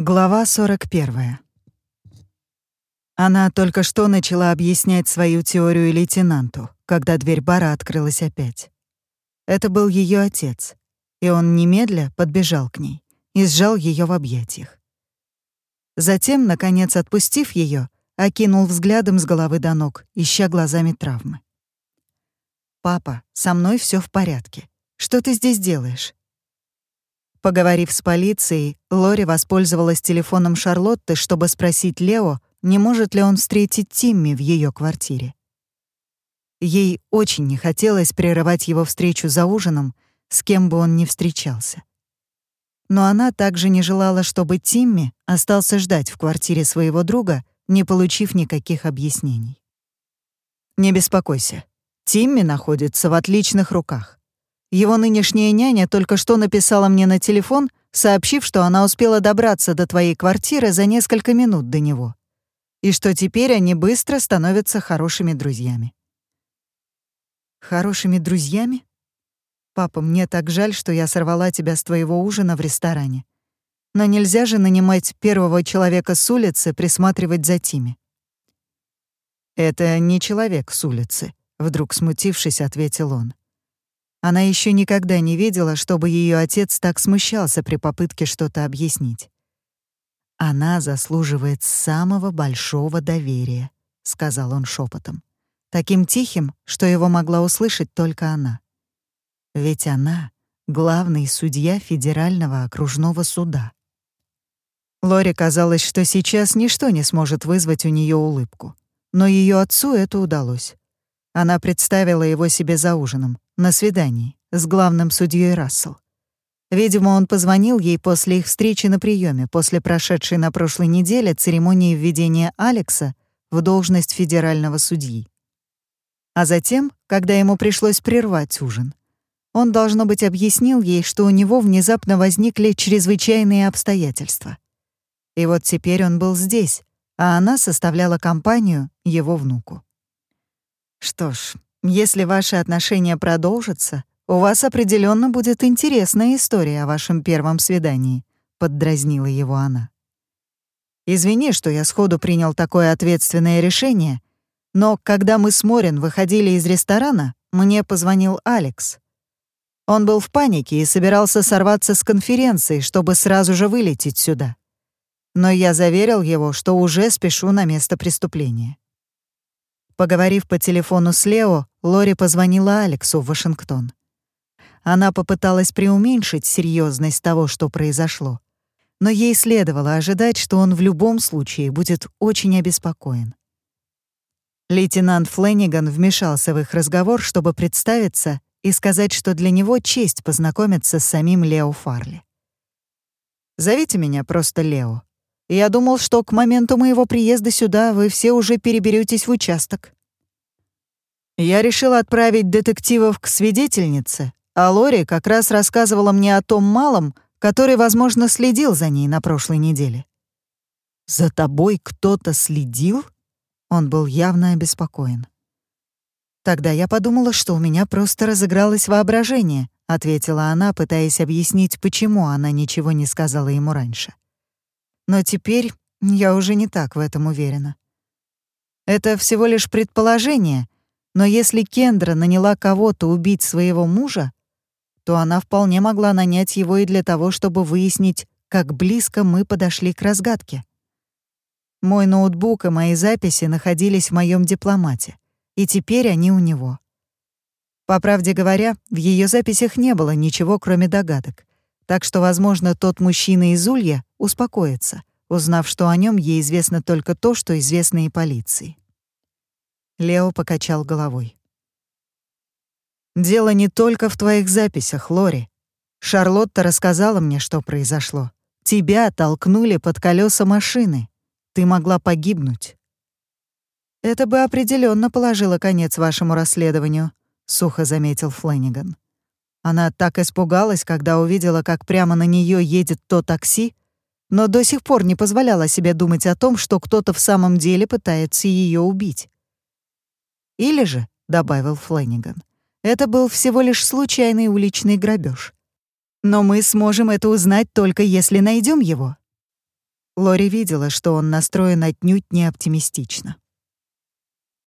Глава 41. Она только что начала объяснять свою теорию лейтенанту, когда дверь бара открылась опять. Это был ее отец, и он немедля подбежал к ней и сжал ее в объятиях. Затем, наконец отпустив ее, окинул взглядом с головы до ног, ища глазами травмы. «Папа, со мной все в порядке. Что ты здесь делаешь?» Поговорив с полицией, Лори воспользовалась телефоном Шарлотты, чтобы спросить Лео, не может ли он встретить Тимми в ее квартире. Ей очень не хотелось прерывать его встречу за ужином, с кем бы он ни встречался. Но она также не желала, чтобы Тимми остался ждать в квартире своего друга, не получив никаких объяснений. «Не беспокойся. Тимми находится в отличных руках. Его нынешняя няня только что написала мне на телефон, сообщив, что она успела добраться до твоей квартиры за несколько минут до него. И что теперь они быстро становятся хорошими друзьями. Хорошими друзьями? Папа, мне так жаль, что я сорвала тебя с твоего ужина в ресторане. Но нельзя же нанимать первого человека с улицы присматривать за Тими. Это не человек с улицы, вдруг смутившись, ответил он. Она еще никогда не видела, чтобы ее отец так смущался при попытке что-то объяснить. «Она заслуживает самого большого доверия», — сказал он шепотом, таким тихим, что его могла услышать только она. «Ведь она — главный судья Федерального окружного суда». Лоре казалось, что сейчас ничто не сможет вызвать у нее улыбку. Но ее отцу это удалось. Она представила его себе за ужином, на свидании, с главным судьей Рассел. Видимо, он позвонил ей после их встречи на приеме, после прошедшей на прошлой неделе церемонии введения Алекса в должность федерального судьи. А затем, когда ему пришлось прервать ужин, он, должно быть, объяснил ей, что у него внезапно возникли чрезвычайные обстоятельства. И вот теперь он был здесь, а она составляла компанию его внуку. Что ж, если ваши отношения продолжатся, у вас определенно будет интересная история о вашем первом свидании, поддразнила его она. Извини, что я сходу принял такое ответственное решение, но когда мы с Морин выходили из ресторана, мне позвонил Алекс. Он был в панике и собирался сорваться с конференции, чтобы сразу же вылететь сюда. Но я заверил его, что уже спешу на место преступления. Поговорив по телефону с Лео, Лори позвонила Алексу в Вашингтон. Она попыталась преуменьшить серьезность того, что произошло. Но ей следовало ожидать, что он в любом случае будет очень обеспокоен. Лейтенант Фленниган вмешался в их разговор, чтобы представиться и сказать, что для него честь познакомиться с самим Лео Фарли. «Зовите меня просто Лео», я думал, что к моменту моего приезда сюда вы все уже переберетесь в участок. Я решил отправить детективов к свидетельнице, а Лори как раз рассказывала мне о том малом, который, возможно, следил за ней на прошлой неделе. «За тобой кто-то следил?» Он был явно обеспокоен. «Тогда я подумала, что у меня просто разыгралось воображение», — ответила она, пытаясь объяснить, почему она ничего не сказала ему раньше. Но теперь я уже не так в этом уверена. Это всего лишь предположение, но если Кендра наняла кого-то убить своего мужа, то она вполне могла нанять его и для того, чтобы выяснить, как близко мы подошли к разгадке. Мой ноутбук и мои записи находились в моем дипломате, и теперь они у него. По правде говоря, в ее записях не было ничего, кроме догадок. Так что, возможно, тот мужчина из Улья успокоится, узнав, что о нем ей известно только то, что известно и полиции. Лео покачал головой. «Дело не только в твоих записях, Лори. Шарлотта рассказала мне, что произошло. Тебя толкнули под колеса машины. Ты могла погибнуть». «Это бы определенно положило конец вашему расследованию», — сухо заметил Флэниган. Она так испугалась, когда увидела, как прямо на нее едет то такси, но до сих пор не позволяла себе думать о том, что кто-то в самом деле пытается ее убить. «Или же», — добавил Флэниган, — «это был всего лишь случайный уличный грабеж. Но мы сможем это узнать только если найдем его». Лори видела, что он настроен отнюдь не оптимистично.